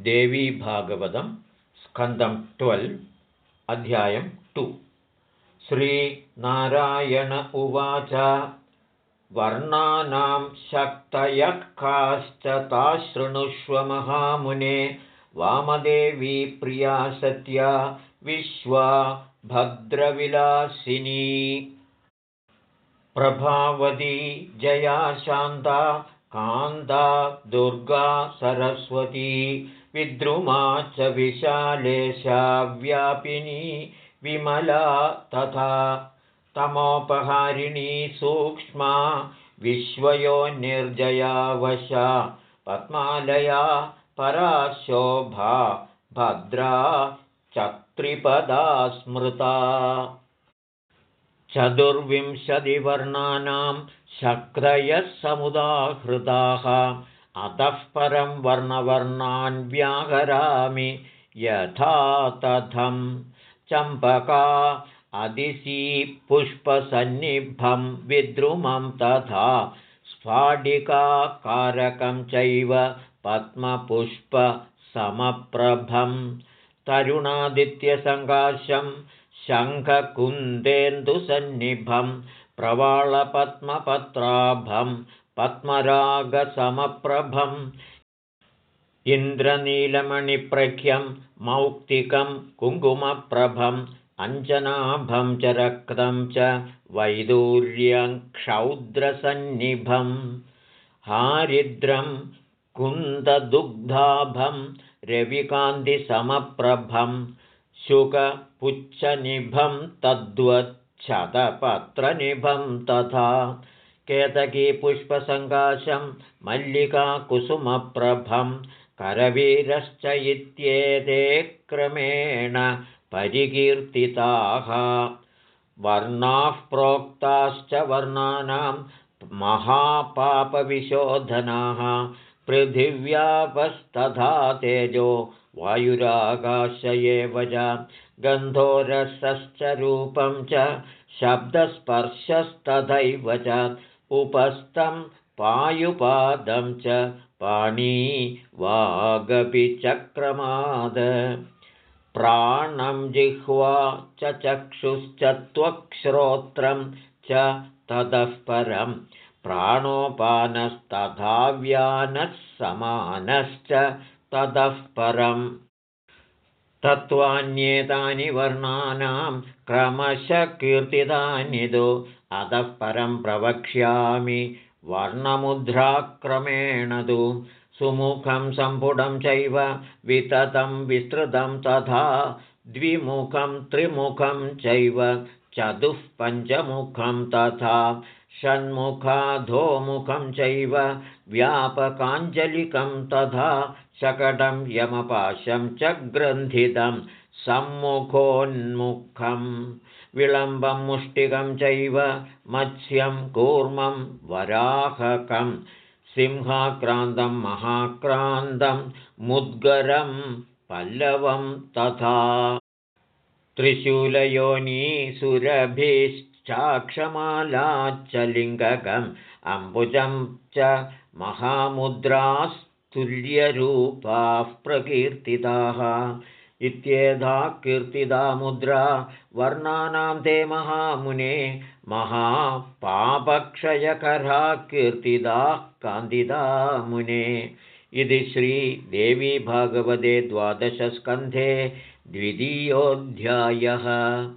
देवीभागवतं स्कन्दं ट्वेल् अध्यायं टु। श्रीनारायण उवाच वर्णानां शक्तयः काश्च ताशृणुष्व महामुने वामदेवी प्रिया सत्या विश्वा भद्रविलासिनी। प्रभावती जया शान्ता कान्ता दुर्गा सरस्वती विद्रुमा च विशालेशा व्यापिनी विमला तथा तमोपहारिणी सूक्ष्मा विश्वयो निर्जयावशा पद्मालया पराशोभा भद्रा चत्रिपदा स्मृता। चतुर्विंशतिवर्णानां शक्रयः समुदाहृताः अतः परं वर्णवर्णान् व्याहरामि। यथा तथं चम्पका अदिशी पुष्पसन्निभं विद्रुमं तथा स्फाटिकाकारकं चैव पद्मपुष्पसमप्रभं। तरुणादित्यसङ्काशं शङ्खकुन्देन्दुसन्निभं प्रवाळपद्मपत्राभं पद्मरागसमप्रभम् इन्द्रनीलमणिप्रख्यं मौक्तिकं कुङ्कुमप्रभम् अञ्जनाभं च रक्तं च वैदूर्यं क्षौद्रसन्निभं हारिद्रं कुन्ददुग्धाभं रविकान्तिसमप्रभं शुकपुच्छनिभं तद्वच्छतपत्रनिभं तथा केतकीपुष्पसङ्काशं मल्लिकाकुसुमप्रभं करवीरश्च इत्येते क्रमेण परिकीर्तिताः। वर्णाः प्रोक्ताश्च वर्णानां महापापविशोधनाः। पृथिव्यापस्तथा तेजो वायुराकाश एव च गन्धोरसश्च रूपं च शब्दस्पर्शस्तथैव च उपस्थं पायुपादं च पाणी वागपि चक्रमाद प्राणं जिह्वा च चक्षुश्च त्वक्श्रोत्रं च ततः परं प्राणोपानस्तथाव्यानः समानश्च ततः परम् तत्त्वान्येतानि वर्णानां क्रमशः कीर्तितानि तु अतः परं प्रवक्ष्यामि वर्णमुद्राक्रमेण तु सुमुखं सम्पुटं चैव विततं विस्तृतं तथा द्विमुखं त्रिमुखं चैव चतुःपञ्चमुखं तथा षण्मुखाधोमुखं चैव व्यापकाञ्जलिकं तथा शकटं यमपाशं च ग्रन्थितं सम्मुखोन्मुखं विलम्बं मुष्टिकं चैव मत्स्यं कूर्मं वराहकम् सिंहाक्रान्तं महाक्रान्तं मुद्गरं पल्लवं तथा त्रिशूलयोनीसुरभिश्चाक्षमालाच्च लिङ्गकम् अम्बुजं च महामुद्रास्तुल्यरूपाः प्रकीर्तिताः इत्येधा कीर्तिदा मुद्रा वर्णानां ते महामुने महापापक्षयकरा कीर्तिदाः कान्तिदा मुने। इति श्रीदेवीभागवते द्वादशस्कन्धे द्वितीयोऽध्यायः